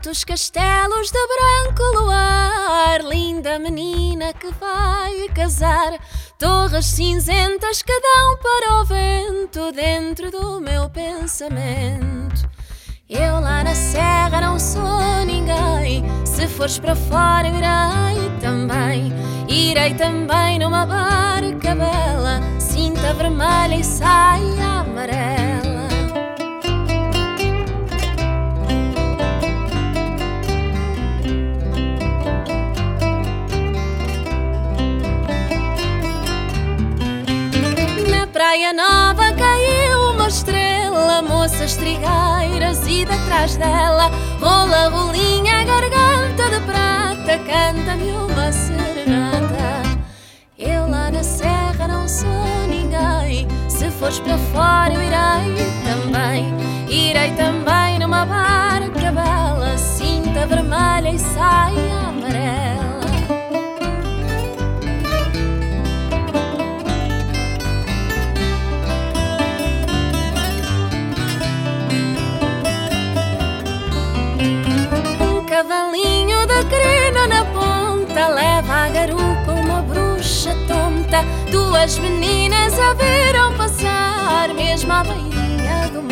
altos castelos de branco luar, linda menina que vai casar, torres cinzentas que dão para o vento dentro do meu pensamento. Eu lá na serra não sou ninguém, se fores para fora eu irei também. Irei também numa barca bela, cinta vermelha e saia Praia Nova caiu uma estrela, moças trigueiras e detrás dela rola, rolinha, garganta de prata, canta-me uma serenata. Eu lá na serra não sou ninguém, se fores para fora eu irei também. Irei também numa barca Duas meninas a viram passar, mesmo à beirinha do mar.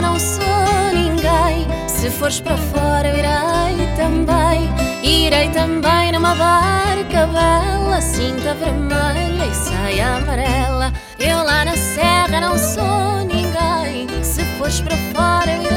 Não sou ninguém. Se fores para fora, eu irei também. Irei também numa barca bela, cinta vermelha e saia amarela. Eu lá na serra não sou ninguém. Se fores para fora, eu